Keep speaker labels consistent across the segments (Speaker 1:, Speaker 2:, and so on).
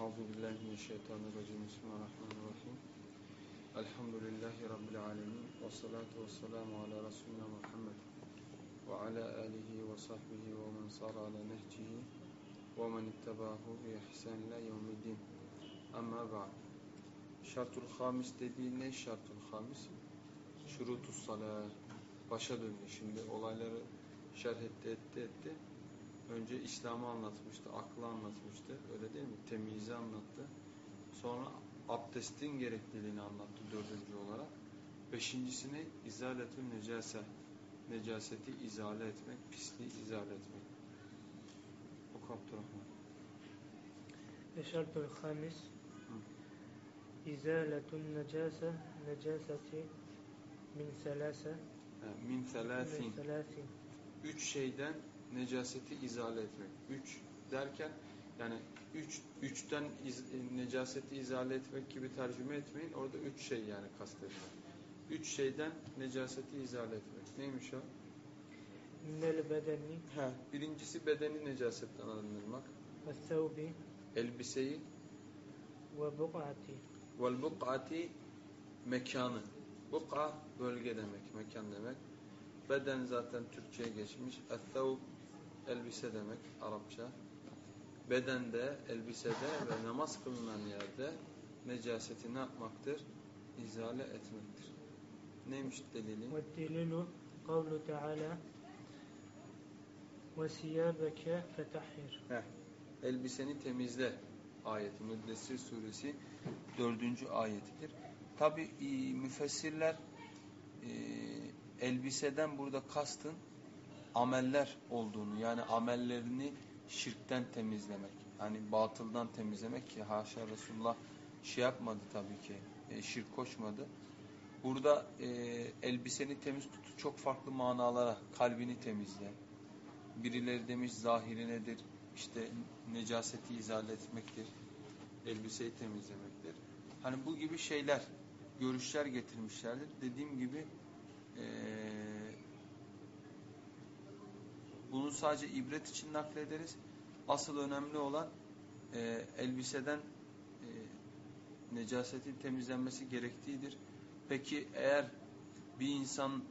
Speaker 1: Euzu billahi mineşşeytanirracim. Bismillahirrahmanirrahim. Elhamdülillahi rabbil alamin ve salatu vesselamu ala resulina Muhammed ve ala alihi ve sahbihi ve men sara ala nehcihi ve men ittabahu bi ihsan ila yevmiddin. Amma ba'd. Şartul hamis dediği ne şartul hamis? Şurutus salah. Başa döndü şimdi olayları şerh etti etti etti önce İslam'ı anlatmıştı, aklı anlatmıştı. Öyle değil mi? Temyizi anlattı. Sonra abdestin gerekliliğini anlattı dördüncü olarak. Beşincisini izaletül necase. Necaseti izale etmek, pisliği izale etmek. Oku Abdurrahman.
Speaker 2: Ve şartül hamis İzaletün necase
Speaker 1: necaseti min
Speaker 2: selase
Speaker 1: Min
Speaker 2: selasin.
Speaker 1: Üç şeyden necaseti izale etmek. Üç derken yani üç, üçten iz, e, necaseti izale etmek gibi tercüme etmeyin. Orada üç şey yani kastetmek. Üç şeyden necaseti izale etmek. Neymiş o?
Speaker 2: Minel bedeni.
Speaker 1: Ha, birincisi bedeni necasetten arındırmak.
Speaker 2: Ve sevbi.
Speaker 1: Elbiseyi.
Speaker 2: Ve buk'ati.
Speaker 1: Vel buk'ati mekanı. Buk'a bölge demek, mekan demek. Beden zaten Türkçe'ye geçmiş. Et elbise demek Arapça. Bedende, elbisede ve namaz kılınan yerde necaseti ne yapmaktır? İzale etmektir. Neymiş delili?
Speaker 2: Ve delilu kavlu teala ve
Speaker 1: siyâbeke fetahhir. Elbiseni temizle ayeti. Müddessir suresi dördüncü ayetidir. Tabi e, müfessirler e, elbiseden burada kastın ameller olduğunu yani amellerini şirkten temizlemek. Yani batıldan temizlemek ki haşa Resulullah şey yapmadı tabii ki e, şirk koşmadı. Burada e, elbiseni temiz tutu çok farklı manalara kalbini temizle. Birileri demiş zahiri nedir? İşte necaseti izale etmektir. Elbiseyi temizlemektir. Hani bu gibi şeyler, görüşler getirmişlerdir. Dediğim gibi eee bunu sadece ibret için naklederiz. Asıl önemli olan eee, elbiseden eee, necasetin temizlenmesi gerektiğidir. Peki eğer bir insan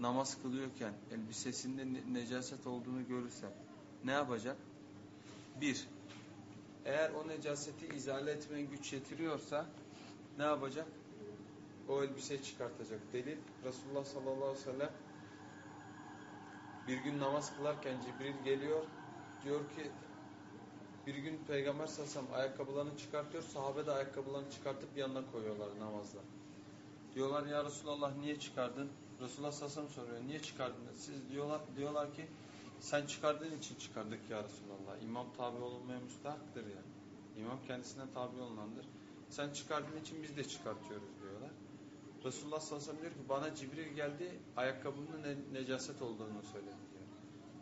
Speaker 1: namaz kılıyorken elbisesinde ne- necaset olduğunu görürse ne yapacak? Bir, eğer o necaseti izale etmeye güç yetiriyorsa ne yapacak? O elbiseyi çıkartacak. Delil Resulullah sallallahu aleyhi ve sellem bir gün namaz kılarken Cibril geliyor. Diyor ki bir gün Peygamber sellem ayakkabılarını çıkartıyor. Sahabe de ayakkabılarını çıkartıp yanına koyuyorlar namazda. Diyorlar ya Resulallah niye çıkardın? Resulullah sellem soruyor. Niye çıkardın? Siz diyorlar, diyorlar ki sen çıkardığın için çıkardık ya Resulallah. İmam tabi olunmaya müstahaktır ya. İmam kendisine tabi olunandır. Sen çıkardığın için biz de çıkartıyoruz. Resulullah sallallahu aleyhi ve sellem diyor ki bana Cibril geldi ayakkabımın ne, necaset olduğunu söyledi diyor.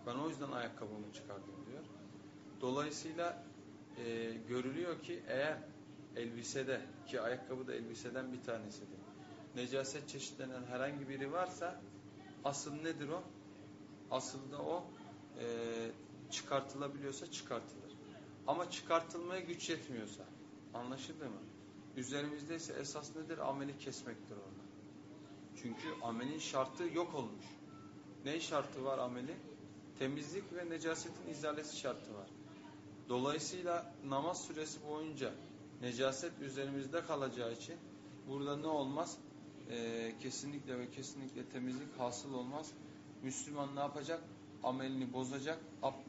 Speaker 1: Ben o yüzden ayakkabımı çıkardım diyor. Dolayısıyla e, görülüyor ki eğer elbisede ki ayakkabı da elbiseden bir tanesidir. Necaset çeşitlenen herhangi biri varsa asıl nedir o? Asıl da o e, çıkartılabiliyorsa çıkartılır. Ama çıkartılmaya güç yetmiyorsa anlaşıldı mı? Üzerimizde ise esas nedir? Ameli kesmektir orada. Çünkü amelin şartı yok olmuş. Ne şartı var ameli? Temizlik ve necasetin izalesi şartı var. Dolayısıyla namaz süresi boyunca necaset üzerimizde kalacağı için burada ne olmaz? Ee, kesinlikle ve kesinlikle temizlik hasıl olmaz. Müslüman ne yapacak? Amelini bozacak,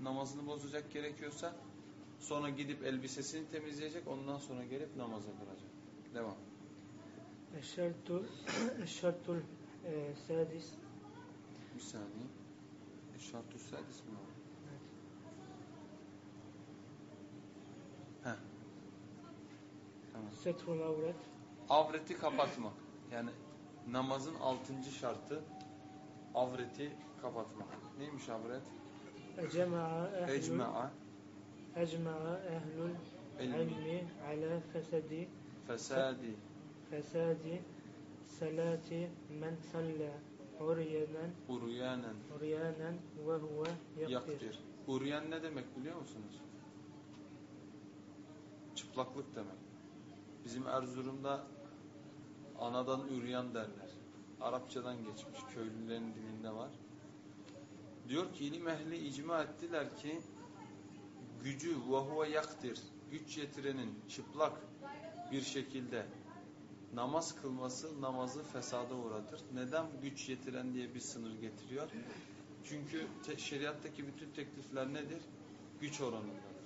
Speaker 1: namazını bozacak gerekiyorsa sonra gidip elbisesini temizleyecek, ondan sonra gelip namaza duracak. Devam.
Speaker 2: Şartul Şartul e, Sadis
Speaker 1: Bir saniye. Şartul Sadis mi o? Evet. Heh. Tamam.
Speaker 2: Avret.
Speaker 1: Avreti kapatma. Yani namazın altıncı şartı avreti kapatmak. Neymiş avret?
Speaker 2: Ecma'a ehlul
Speaker 1: Ecma'a
Speaker 2: ehlul ilmi ala fesedi
Speaker 1: fesadi
Speaker 2: fesadi salati men salla uryanen
Speaker 1: uryanen
Speaker 2: uryanen ve huve
Speaker 1: yaktir. Uryan ne demek biliyor musunuz? Çıplaklık demek. Bizim Erzurum'da anadan üryan derler. Arapçadan geçmiş. Köylülerin dilinde var. Diyor ki ilim ehli icma ettiler ki gücü vahuve yaktir. Güç yetirenin çıplak bir şekilde namaz kılması namazı fesada uğratır. Neden güç yetiren diye bir sınır getiriyor? Çünkü şeriattaki bütün teklifler nedir? Güç oranındadır.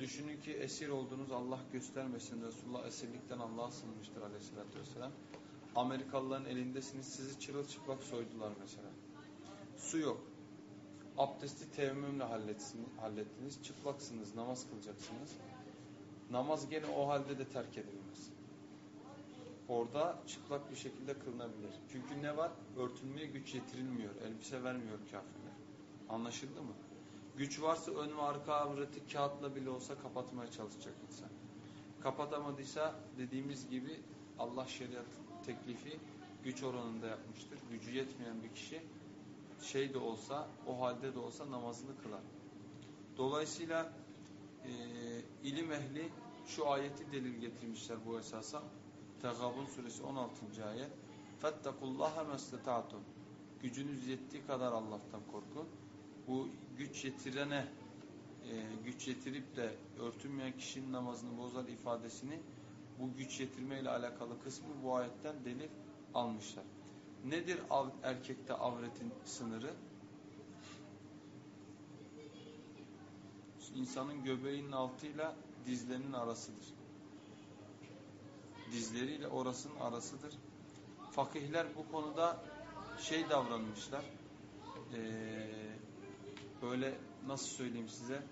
Speaker 1: Düşünün ki esir olduğunuz Allah göstermesin. Resulullah esirlikten Allah'a sığınmıştır aleyhissalatü vesselam. Amerikalıların elindesiniz. Sizi çırılçıplak soydular mesela. Su yok. Abdesti halletsin- hallettiniz. Çıplaksınız. Namaz kılacaksınız. Namaz gene o halde de terk edilmez. Orada çıplak bir şekilde kılınabilir. Çünkü ne var? Örtülmeye güç yetirilmiyor. Elbise vermiyor kafirler. Anlaşıldı mı? Güç varsa ön ve arka avreti kağıtla bile olsa kapatmaya çalışacak insan. Kapatamadıysa dediğimiz gibi Allah şeriat teklifi güç oranında yapmıştır. Gücü yetmeyen bir kişi şey de olsa, o halde de olsa namazını kılar. Dolayısıyla e, ilim ehli şu ayeti delil getirmişler bu esasa. Tegabun suresi 16. ayet. Fettekullaha mesteta'tum. Gücünüz yettiği kadar Allah'tan korkun. Bu güç yetirene e, güç yetirip de örtünmeyen kişinin namazını bozar ifadesini bu güç yetirme ile alakalı kısmı bu ayetten delil almışlar. Nedir av, erkekte avretin sınırı? İnsanın göbeğinin altıyla dizlerinin arasıdır. Dizleriyle orasının arasıdır. Fakihler bu konuda şey davranmışlar. Ee, böyle nasıl söyleyeyim size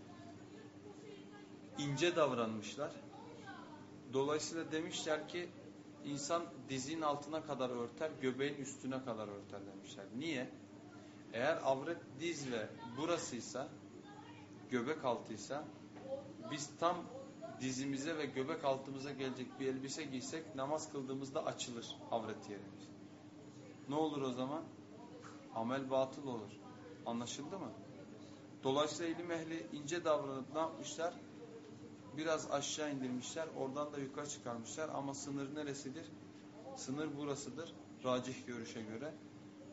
Speaker 1: ince davranmışlar. Dolayısıyla demişler ki insan dizin altına kadar örter, göbeğin üstüne kadar örter demişler. Niye? Eğer avret diz ve burasıysa, göbek altıysa, biz tam dizimize ve göbek altımıza gelecek bir elbise giysek namaz kıldığımızda açılır avret yerimiz. Ne olur o zaman? Amel batıl olur. Anlaşıldı mı? Dolayısıyla ilim ehli ince davranıp ne yapmışlar? Biraz aşağı indirmişler. Oradan da yukarı çıkarmışlar. Ama sınır neresidir? Sınır burasıdır. Racih görüşe göre.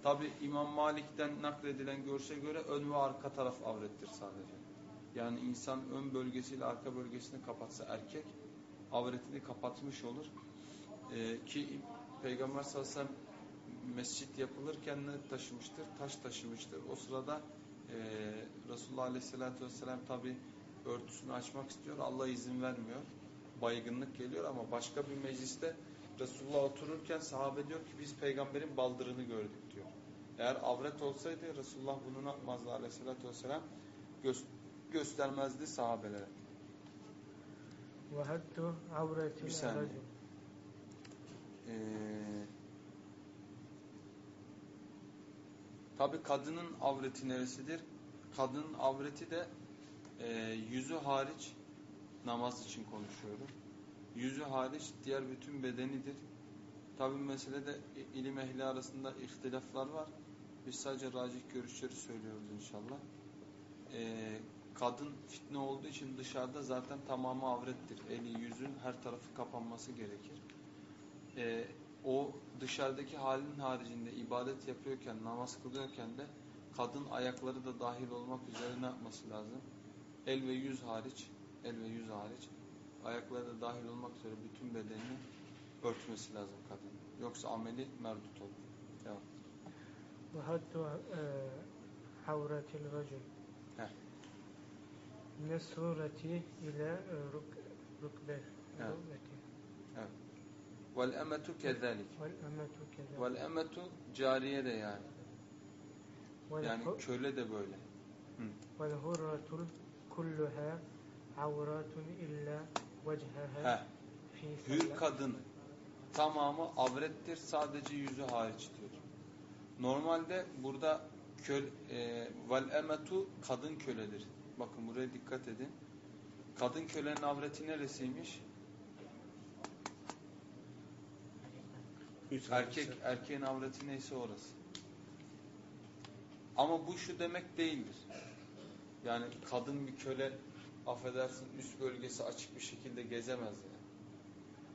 Speaker 1: Tabi İmam Malik'ten nakledilen görüşe göre ön ve arka taraf avrettir sadece. Yani insan ön bölgesiyle arka bölgesini kapatsa erkek avretini kapatmış olur. Ee, ki Peygamber sallallahu aleyhi ve sellem mescit yapılırken ne taşımıştır? Taş taşımıştır. O sırada e, Resulullah aleyhissalatü vesselam tabi örtüsünü açmak istiyor. Allah izin vermiyor. Baygınlık geliyor ama başka bir mecliste Resulullah otururken sahabe diyor ki biz peygamberin baldırını gördük diyor. Eğer avret olsaydı Resulullah bunu ne yapmazdı aleyhissalatü vesselam? göstermezdi sahabelere. Bir saniye. Ee, Tabi kadının avreti neresidir? Kadının avreti de e, yüzü hariç namaz için konuşuyorum. Yüzü hariç diğer bütün bedenidir. Tabi meselede ilim ehli arasında ihtilaflar var. Biz sadece racih görüşleri söylüyoruz inşallah. Ee, kadın fitne olduğu için dışarıda zaten tamamı avrettir. Eli, yüzün her tarafı kapanması gerekir. Ee, o dışarıdaki halin haricinde ibadet yapıyorken, namaz kılıyorken de kadın ayakları da dahil olmak üzere ne yapması lazım? El ve yüz hariç, el ve yüz hariç ayakları da dahil olmak üzere bütün bedenini örtmesi lazım kadın. Yoksa ameli merdut olur.
Speaker 2: Ve hatta e,
Speaker 1: havretil
Speaker 2: racil ne sureti ile e, rükbe.
Speaker 1: Rükbeti.
Speaker 2: Evet.
Speaker 1: Vel emetu kezalik.
Speaker 2: Vel emetu kezalik.
Speaker 1: Vel emetu cariye de yani. Yani köle de böyle.
Speaker 2: Vel hurratul kulluha avratun
Speaker 1: illa
Speaker 2: veceheha.
Speaker 1: Hür kadın. Tamamı avrettir. Sadece yüzü hariç diyor. Normalde burada köl, e, vel emetu kadın köledir. Bakın buraya dikkat edin. Kadın kölenin avreti neresiymiş? Erkek erkeğin avreti neyse orası. Ama bu şu demek değildir. Yani kadın bir köle affedersin üst bölgesi açık bir şekilde gezemez yani.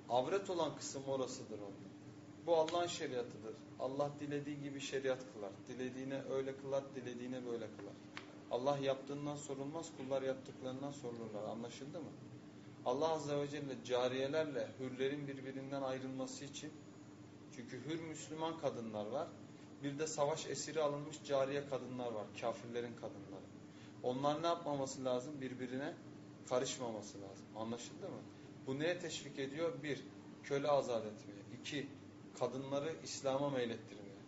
Speaker 1: Avret olan kısım orasıdır onun. Bu Allah'ın şeriatıdır. Allah dilediği gibi şeriat kılar. Dilediğine öyle kılar, dilediğine böyle kılar. Allah yaptığından sorulmaz, kullar yaptıklarından sorulurlar. Anlaşıldı mı? Allah Azze ve Celle cariyelerle hürlerin birbirinden ayrılması için çünkü hür Müslüman kadınlar var. Bir de savaş esiri alınmış cariye kadınlar var. Kafirlerin kadınları. Onlar ne yapmaması lazım? Birbirine karışmaması lazım. Anlaşıldı mı? Bu neye teşvik ediyor? Bir, köle azat etmeye. İki, kadınları İslam'a meylettirmeye.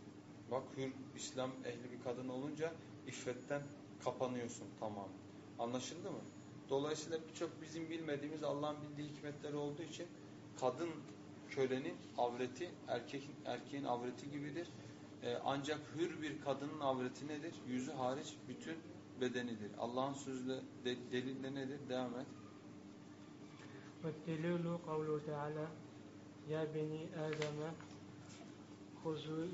Speaker 1: Bak hür İslam ehli bir kadın olunca iffetten kapanıyorsun tamam. Anlaşıldı mı? Dolayısıyla birçok bizim bilmediğimiz Allah'ın bildiği hikmetleri olduğu için kadın kölenin avreti erkeğin erkeğin avreti gibidir. Ee, ancak hür bir kadının avreti nedir? Yüzü hariç bütün bedenidir. Allah'ın sözüyle de, delille nedir? Devam et.
Speaker 2: Veddelilu kavlu teala Ya beni Adem'e Kuzu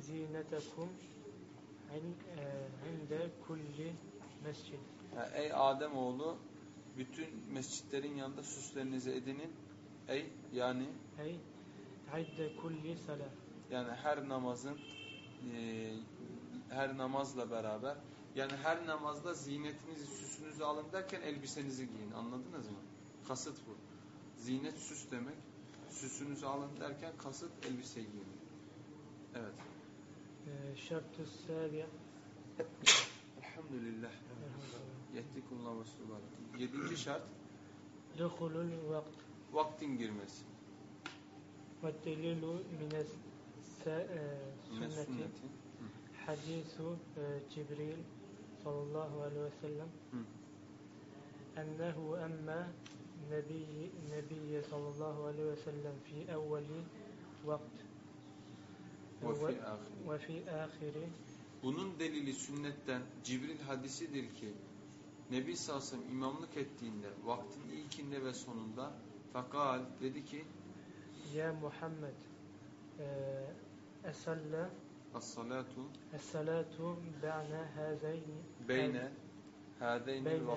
Speaker 2: zinetekum Hinde e, kulli
Speaker 1: mescid. Ey Adem oğlu bütün mescitlerin yanında süslerinizi edinin. Ey yani
Speaker 2: Ey hinde kulli salat.
Speaker 1: Yani her namazın e, her namazla beraber yani her namazda ziynetinizi, süsünüzü alın derken elbisenizi giyin. Anladınız mı? Kasıt bu. Zinet süs demek. Süsünüzü alın derken kasıt elbiseyi giyin. Evet.
Speaker 2: Ee, şartü Sabiya
Speaker 1: Elhamdülillah. Yettikullah ve subhanallah. Yedinci şart
Speaker 2: Duhulul vakt.
Speaker 1: Vaktin girmesi.
Speaker 2: Ve delilu
Speaker 1: e,
Speaker 2: mines
Speaker 1: sünneti
Speaker 2: hadisu e, Cibril sallallahu aleyhi
Speaker 1: ve
Speaker 2: sellem ennehu emme nebiyye sallallahu aleyhi ve sellem fi evveli vakt
Speaker 1: ve fi bunun delili sünnetten Cibril hadisidir ki Nebi Sasım imamlık ettiğinde vaktin ilkinde ve sonunda fakal dedi ki
Speaker 2: Ya Muhammed e, eselle
Speaker 1: Es-salatu
Speaker 2: Es-salatu be'ne hazeyni
Speaker 1: Beyne
Speaker 2: hazeyni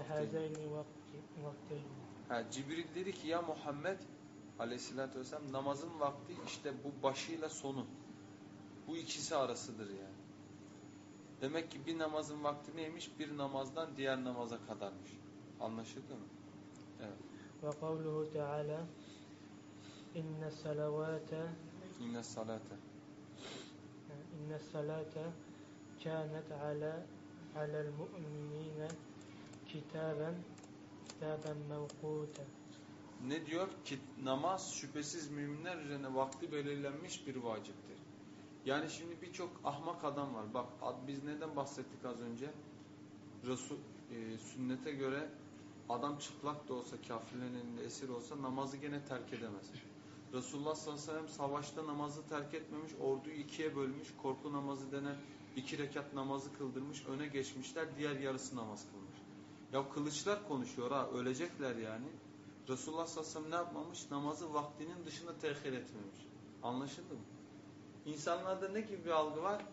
Speaker 2: vakti
Speaker 1: ha, Cibril dedi ki ya Muhammed aleyhissalatü vesselam namazın vakti işte bu başıyla sonu. Bu ikisi arasıdır yani. Demek ki bir namazın vakti neymiş? Bir namazdan diğer namaza kadarmış. Anlaşıldı mı? Evet.
Speaker 2: Ve kavluhu teala inne salavate
Speaker 1: inne salate
Speaker 2: inne salate kânet ala alel mu'minine kitaben kitaben mevkûten
Speaker 1: ne diyor ki namaz şüphesiz müminler üzerine vakti belirlenmiş bir vaciptir. Yani şimdi birçok ahmak adam var. Bak biz neden bahsettik az önce? Resul, e, sünnete göre adam çıplak da olsa kafirlerin elinde esir olsa namazı gene terk edemez. Resulullah sallallahu aleyhi ve sellem savaşta namazı terk etmemiş, orduyu ikiye bölmüş, korku namazı denen iki rekat namazı kıldırmış, öne geçmişler, diğer yarısı namaz kılmış. Ya kılıçlar konuşuyor ha, ölecekler yani. Resulullah sallallahu aleyhi ve sellem ne yapmamış? Namazı vaktinin dışında tehir etmemiş. Anlaşıldı mı? İnsanlarda ne gibi bir algı var?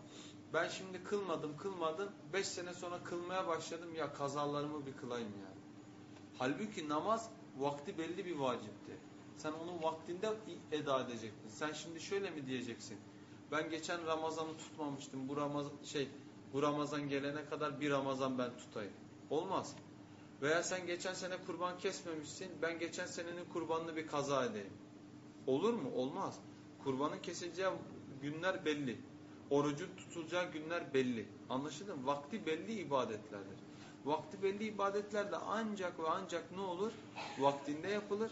Speaker 1: Ben şimdi kılmadım, kılmadım. Beş sene sonra kılmaya başladım. Ya kazalarımı bir kılayım yani. Halbuki namaz vakti belli bir vacipti. Sen onu vaktinde eda edecektin. Sen şimdi şöyle mi diyeceksin? Ben geçen Ramazan'ı tutmamıştım. Bu Ramazan şey bu Ramazan gelene kadar bir Ramazan ben tutayım. Olmaz. Veya sen geçen sene kurban kesmemişsin. Ben geçen senenin kurbanını bir kaza edeyim. Olur mu? Olmaz. Kurbanın kesileceği günler belli. Orucun tutulacağı günler belli. Anlaşıldı mı? Vakti belli ibadetlerdir. Vakti belli ibadetler de ancak ve ancak ne olur? Vaktinde yapılır.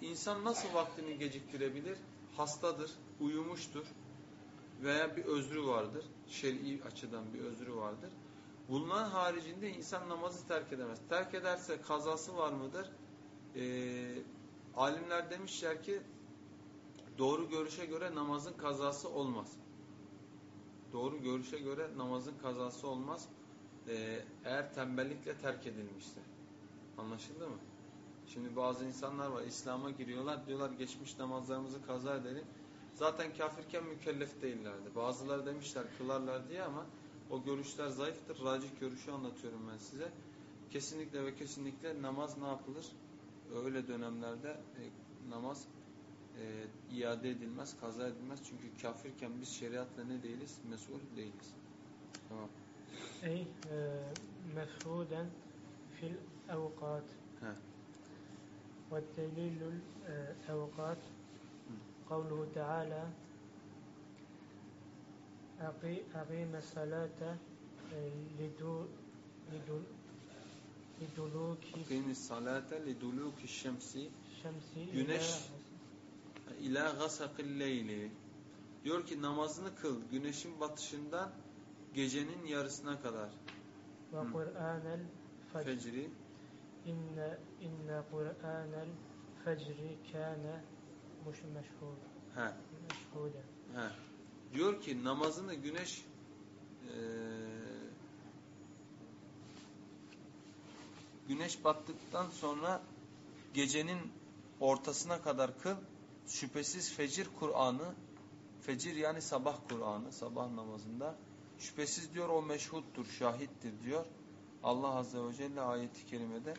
Speaker 1: İnsan nasıl vaktini geciktirebilir? Hastadır, uyumuştur veya bir özrü vardır. Şer'i açıdan bir özrü vardır. Bunların haricinde insan namazı terk edemez. Terk ederse kazası var mıdır? Ee, alimler demişler ki doğru görüşe göre namazın kazası olmaz. Doğru görüşe göre namazın kazası olmaz. Ee, eğer tembellikle terk edilmişse. Anlaşıldı mı? Şimdi bazı insanlar var İslam'a giriyorlar diyorlar geçmiş namazlarımızı kaza edelim. Zaten kafirken mükellef değillerdi. Bazıları demişler kılarlar diye ama o görüşler zayıftır. Racih görüşü anlatıyorum ben size. Kesinlikle ve kesinlikle namaz ne yapılır? Öyle dönemlerde e, namaz e, iade edilmez, kaza edilmez. Çünkü kafirken biz şeriatla ne değiliz? Mesul değiliz. Tamam.
Speaker 2: أي آه، مفرودا في الأوقات
Speaker 1: He.
Speaker 2: والدليل الأوقات قوله تعالى أقي- أقيم الصلاة آه، لدو- لدو- لدلوك
Speaker 1: Kıymis salate liduluki şemsi
Speaker 2: الشمس
Speaker 1: Güneş
Speaker 2: إلى
Speaker 1: ila gasakil leyli diyor ki namazını kıl güneşin batışından gecenin yarısına kadar.
Speaker 2: Ve Kur'anel
Speaker 1: fecri
Speaker 2: inne inne Kur'anel fecri kâne meşhur.
Speaker 1: He.
Speaker 2: Meşhude.
Speaker 1: He. Diyor ki namazını güneş e, güneş battıktan sonra gecenin ortasına kadar kıl Şüphesiz fecir Kur'an'ı fecir yani sabah Kur'an'ı sabah namazında şüphesiz diyor o meşhuttur, şahittir diyor. Allah Azze ve Celle ayeti kerimede.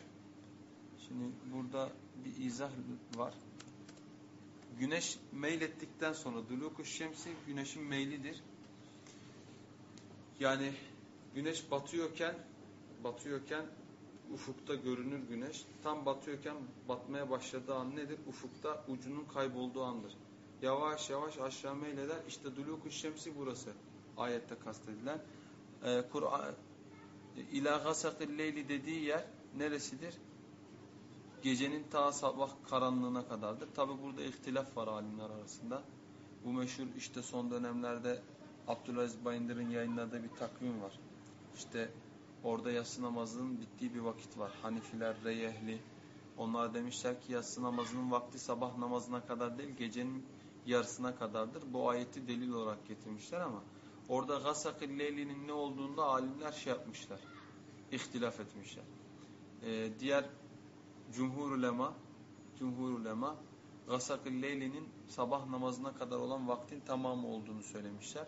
Speaker 1: Şimdi burada bir izah var. Güneş meylettikten sonra duluku şemsi güneşin meylidir. Yani güneş batıyorken batıyorken ufukta görünür güneş. Tam batıyorken batmaya başladığı an nedir? Ufukta ucunun kaybolduğu andır. Yavaş yavaş aşağı meyleder. İşte duluku şemsi burası. Ayette kastedilen. Ee, Kur'an İlâ gasakil leyli dediği yer neresidir? Gecenin ta sabah karanlığına kadardır. Tabi burada ihtilaf var alimler arasında. Bu meşhur işte son dönemlerde Abdülaziz Bayındır'ın yayınladığı bir takvim var. İşte orada yatsı namazının bittiği bir vakit var. Hanifiler, rey ehli. Onlar demişler ki yatsı namazının vakti sabah namazına kadar değil gecenin yarısına kadardır. Bu ayeti delil olarak getirmişler ama orada gasakil leylinin ne olduğunda alimler şey yapmışlar. İhtilaf etmişler. Ee, diğer cumhur ulema cumhur ulema gasakil leylinin sabah namazına kadar olan vaktin tamamı olduğunu söylemişler.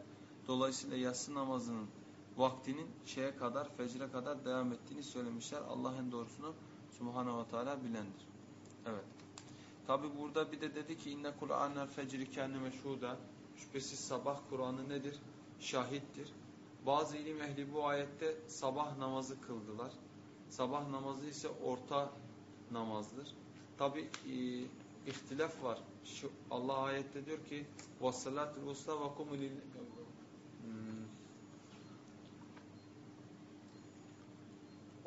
Speaker 1: Dolayısıyla yatsı namazının vaktinin şeye kadar, fecre kadar devam ettiğini söylemişler. Allah en doğrusunu Subhanahu ve Teala bilendir. Evet. Tabi burada bir de dedi ki inne Kur'anel fecri kâne meşhuda şüphesiz sabah Kur'an'ı nedir? Şahittir. Bazı ilim ehli bu ayette sabah namazı kıldılar. Sabah namazı ise orta namazdır. Tabi e, ihtilaf var. Şu Allah ayette diyor ki وَالصَّلَاتُ الْوُسْلَى وَقُمُ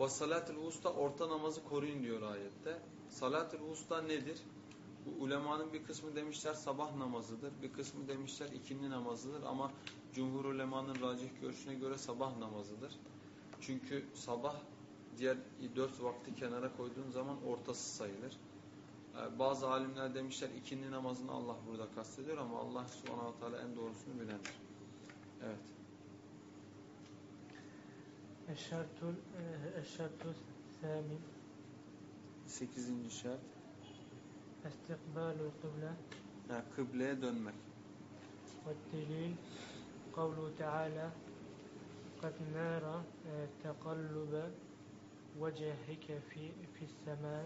Speaker 1: Ve salatul usta orta namazı koruyun diyor ayette. Salatul usta nedir? Bu ulemanın bir kısmı demişler sabah namazıdır, bir kısmı demişler ikindi namazıdır ama cumhur ulemanın racih görüşüne göre sabah namazıdır. Çünkü sabah diğer dört vakti kenara koyduğun zaman ortası sayılır. Ee, bazı alimler demişler ikindi namazını Allah burada kastediyor ama Allah subhanahu teala en doğrusunu bilendir. Evet.
Speaker 2: الشرط آه، الشرط الثامن
Speaker 1: Sekizinci şart.
Speaker 2: استقبال القبلة
Speaker 1: Ha, kıbleye dönmek.
Speaker 2: والدليل قوله تعالى قد نرى آه، تقلب وجهك في في السماء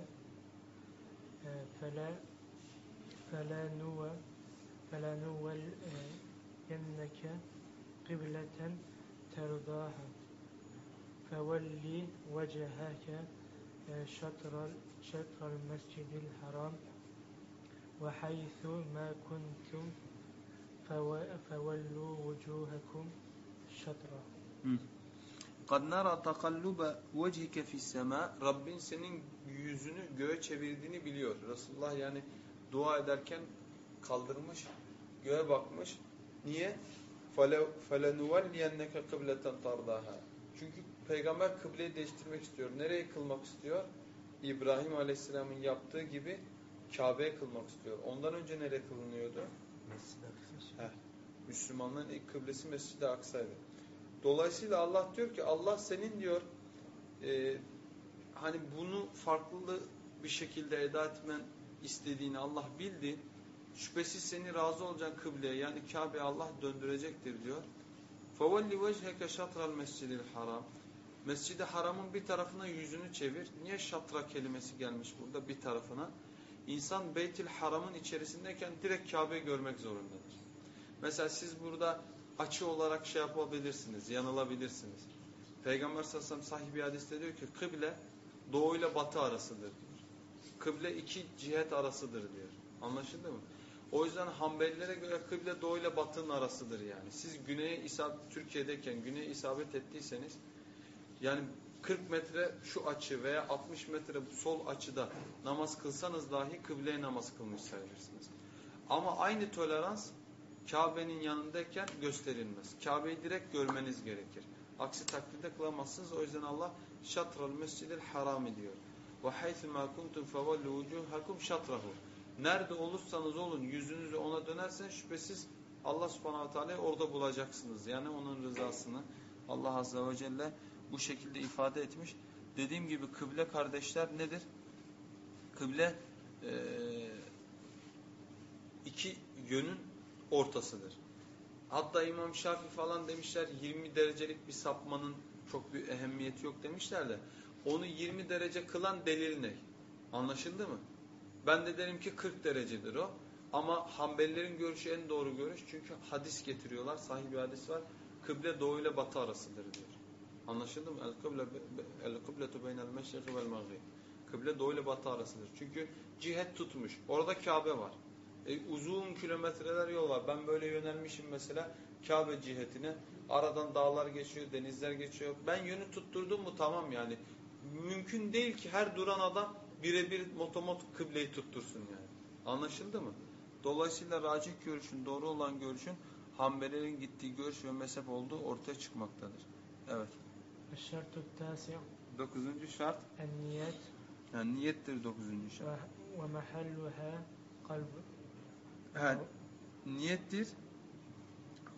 Speaker 2: آه، فلا فلا نو فلا نولينك قبلة ترضاها فولي وجهك آه، شطر شطر المسجد الحرام وحيث ما كنتم فو- فولوا وجوهكم شطره
Speaker 1: قَدْ نَرَى تَقَلُّبَ وَجْهِكَ فِي السَّمَاءِ Rabbin senin yüzünü göğe çevirdiğini biliyor. Resulullah yani dua ederken kaldırmış, göğe bakmış. Niye? فَلَنُوَلِّيَنَّكَ قِبْلَةً تَرْضَاهَا Çünkü peygamber kıbleyi değiştirmek istiyor. Nereye kılmak istiyor? İbrahim Aleyhisselam'ın yaptığı gibi Kabe'ye kılmak istiyor. Ondan önce nereye kılınıyordu? Heh, Müslümanların ilk kıblesi Mescid-i Aksa'ydı. Dolayısıyla Allah diyor ki Allah senin diyor e, hani bunu farklı bir şekilde eda etmen istediğini Allah bildi. Şüphesiz seni razı olacak kıbleye yani Kabe'ye Allah döndürecektir diyor. فَوَلِّ وَجْهَكَ شَطْرَ الْمَسْجِدِ الْحَرَامِ Mescid-i Haram'ın bir tarafına yüzünü çevir. Niye şatra kelimesi gelmiş burada bir tarafına? İnsan Beytil Haram'ın içerisindeyken direkt Kabe'yi görmek zorundadır. Mesela siz burada açı olarak şey yapabilirsiniz, yanılabilirsiniz. Peygamber sallallahu aleyhi ve sellem sahibi hadiste diyor ki kıble doğu ile batı arasıdır diyor. Kıble iki cihet arasıdır diyor. Anlaşıldı mı? O yüzden Hanbelilere göre kıble doğu ile batının arasıdır yani. Siz güneye isabet, Türkiye'deyken güneye isabet ettiyseniz yani 40 metre şu açı veya 60 metre sol açıda namaz kılsanız dahi kıbleye namaz kılmış sayılırsınız. Ama aynı tolerans Kabe'nin yanındayken gösterilmez. Kabe'yi direkt görmeniz gerekir. Aksi takdirde kılamazsınız. O yüzden Allah şatral mescidil harami diyor. Ve haythu ma kuntum fevallu vucuhakum şatrahu. Nerede olursanız olun yüzünüzü ona dönersen şüphesiz Allah subhanahu teala orada bulacaksınız. Yani onun rızasını Allah azze ve celle bu şekilde ifade etmiş. Dediğim gibi kıble kardeşler nedir? Kıble e, iki yönün ortasıdır. Hatta İmam Şafii falan demişler 20 derecelik bir sapmanın çok bir ehemmiyeti yok demişler de onu 20 derece kılan delil ne? Anlaşıldı mı? Ben de derim ki 40 derecedir o. Ama Hanbelilerin görüşü en doğru görüş. Çünkü hadis getiriyorlar. Sahih bir hadis var. Kıble doğu ile batı arasıdır diyor. Anlaşıldı mı? El-kıbletu beynel meşriki vel mağrib. Kıble doğu ile batı arasıdır. Çünkü cihet tutmuş. Orada Kabe var. E, uzun kilometreler yol var. Ben böyle yönelmişim mesela Kabe cihetine. Aradan dağlar geçiyor, denizler geçiyor. Ben yönü tutturdum mu tamam yani. Mümkün değil ki her duran adam birebir motomot kıbleyi tuttursun yani. Anlaşıldı mı? Dolayısıyla racih görüşün, doğru olan görüşün Hanbelilerin gittiği görüş ve mezhep olduğu ortaya çıkmaktadır. Evet.
Speaker 2: Şartü tâsi.
Speaker 1: Dokuzuncu şart.
Speaker 2: En niyet.
Speaker 1: Yani niyettir dokuzuncu şart.
Speaker 2: Ve mahalluha kalb.
Speaker 1: Ha, niyettir.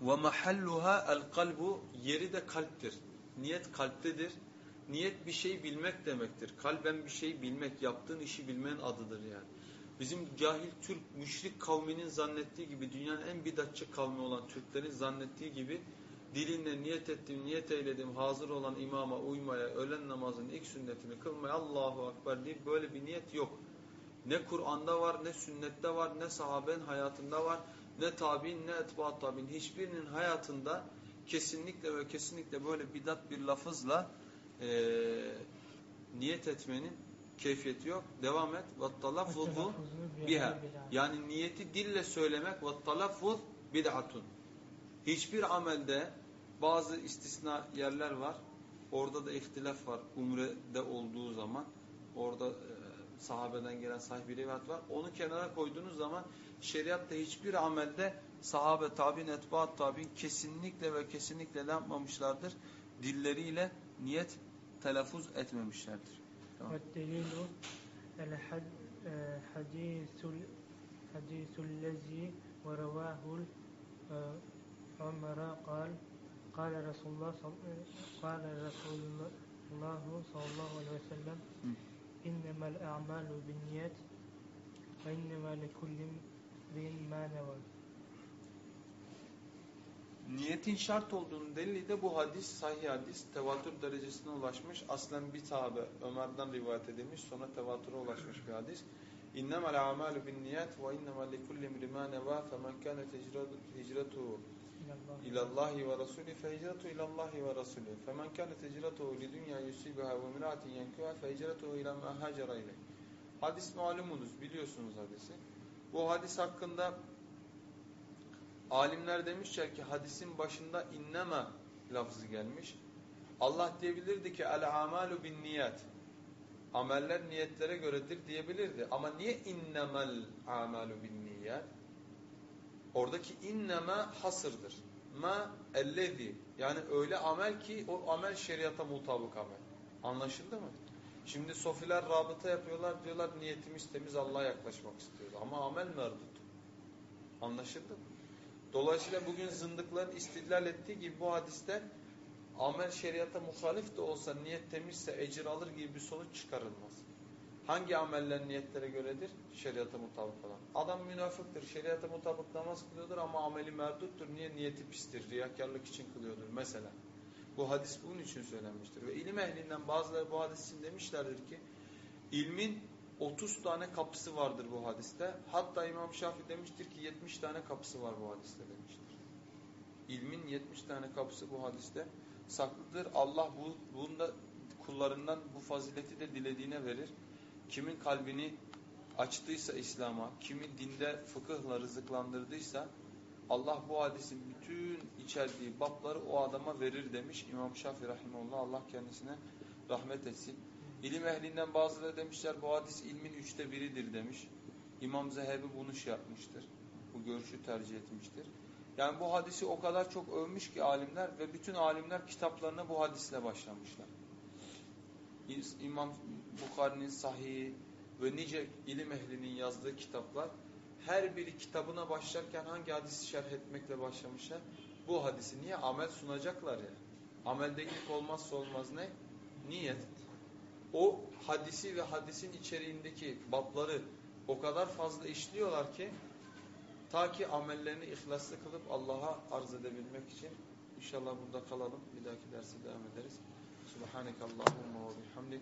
Speaker 1: Ve mahalluha el kalbu. Yeri de kalptir. Niyet kalptedir. Niyet bir şey bilmek demektir. Kalben bir şey bilmek, yaptığın işi bilmenin adıdır yani. Bizim cahil Türk, müşrik kavminin zannettiği gibi, dünyanın en bidatçı kavmi olan Türklerin zannettiği gibi Dilinle niyet ettim, niyet eyledim, hazır olan imama uymaya, öğlen namazının ilk sünnetini kılmaya Allahu Ekber deyip böyle bir niyet yok. Ne Kur'an'da var, ne sünnette var, ne sahabenin hayatında var, ne tabi'in, ne etbaat tabi'in. Hiçbirinin hayatında kesinlikle ve kesinlikle böyle bidat bir lafızla e, niyet etmenin keyfiyeti yok. Devam et. Vattalaffuzu biha. Yani niyeti dille söylemek vattalaffuz bid'atun. Hiçbir amelde bazı istisna yerler var. Orada da ihtilaf var. Umre'de olduğu zaman orada e, sahabeden gelen sahih bir rivayet var. Onu kenara koyduğunuz zaman şeriatta hiçbir amelde sahabe, tabi'in, etbaat tabi'in kesinlikle ve kesinlikle ne yapmamışlardır? Dilleriyle niyet telaffuz etmemişlerdir. Tamam.
Speaker 2: Delilu el e, hadisul lezi ve revahul e, Ömer'e kal Kale Resulullah e, Kale Resulullah sallallahu aleyhi ve sellem innemel
Speaker 1: a'malu
Speaker 2: bin niyet ve innemel likullim bin ma nevel.
Speaker 1: Niyetin şart olduğunu delili de bu hadis sahih hadis tevatür derecesine ulaşmış. Aslen bir sahabe Ömer'den rivayet edilmiş sonra tevatüre ulaşmış bir hadis. İnnemel a'malu bin niyet ve innemel likullim rimane ve femen kâne hicretuhu ilallahi ve rasulü fe hicretu ilallahi ve rasulü. Femen kânet hicretuhu li dünya yusibuha ve miratin yenkuha fe hicretuhu ila ma hacera ile. Hadis malumunuz, biliyorsunuz hadisi. Bu hadis hakkında alimler demişler ki hadisin başında inneme lafzı gelmiş. Allah diyebilirdi ki el amalu bin niyet. Ameller niyetlere göredir diyebilirdi. Ama niye innemel amalu bin niyet? Oradaki inneme hasırdır. Ma ellezi yani öyle amel ki o amel şeriata mutabık amel. Anlaşıldı mı? Şimdi sofiler rabıta yapıyorlar diyorlar niyetimiz temiz Allah'a yaklaşmak istiyoruz. Ama amel merdut. Anlaşıldı mı? Dolayısıyla bugün zındıkların istidlal ettiği gibi bu hadiste amel şeriata muhalif de olsa niyet temizse ecir alır gibi bir sonuç çıkarılmaz. Hangi ameller niyetlere göredir? Şeriata mutabık olan. Adam münafıktır, şeriata mutabık namaz kılıyordur ama ameli merduttur. Niye? Niyeti pistir, riyakarlık için kılıyordur mesela. Bu hadis bunun için söylenmiştir. Ve ilim ehlinden bazıları bu hadis demişlerdir ki ilmin 30 tane kapısı vardır bu hadiste. Hatta İmam Şafii demiştir ki 70 tane kapısı var bu hadiste demiştir. İlmin 70 tane kapısı bu hadiste saklıdır. Allah bu, bunda kullarından bu fazileti de dilediğine verir. Kimin kalbini açtıysa İslam'a, kimi dinde fıkıhla rızıklandırdıysa Allah bu hadisin bütün içerdiği babları o adama verir demiş İmam Şafii Rahimullah. Allah kendisine rahmet etsin. İlim ehlinden bazıları demişler bu hadis ilmin üçte biridir demiş. İmam Zehebi bunu şey yapmıştır. Bu görüşü tercih etmiştir. Yani bu hadisi o kadar çok övmüş ki alimler ve bütün alimler kitaplarına bu hadisle başlamışlar. İmam Bukhari'nin sahihi ve nice ilim ehlinin yazdığı kitaplar her biri kitabına başlarken hangi hadisi şerh etmekle başlamışlar? Bu hadisi. Niye? Amel sunacaklar ya. Amelde ilk olmazsa olmaz ne? Niyet. O hadisi ve hadisin içeriğindeki babları o kadar fazla işliyorlar ki ta ki amellerini ihlaslı kılıp Allah'a arz edebilmek için inşallah burada kalalım. Bir dahaki derse devam ederiz. Subhaneke Allahumma ve bihamdik.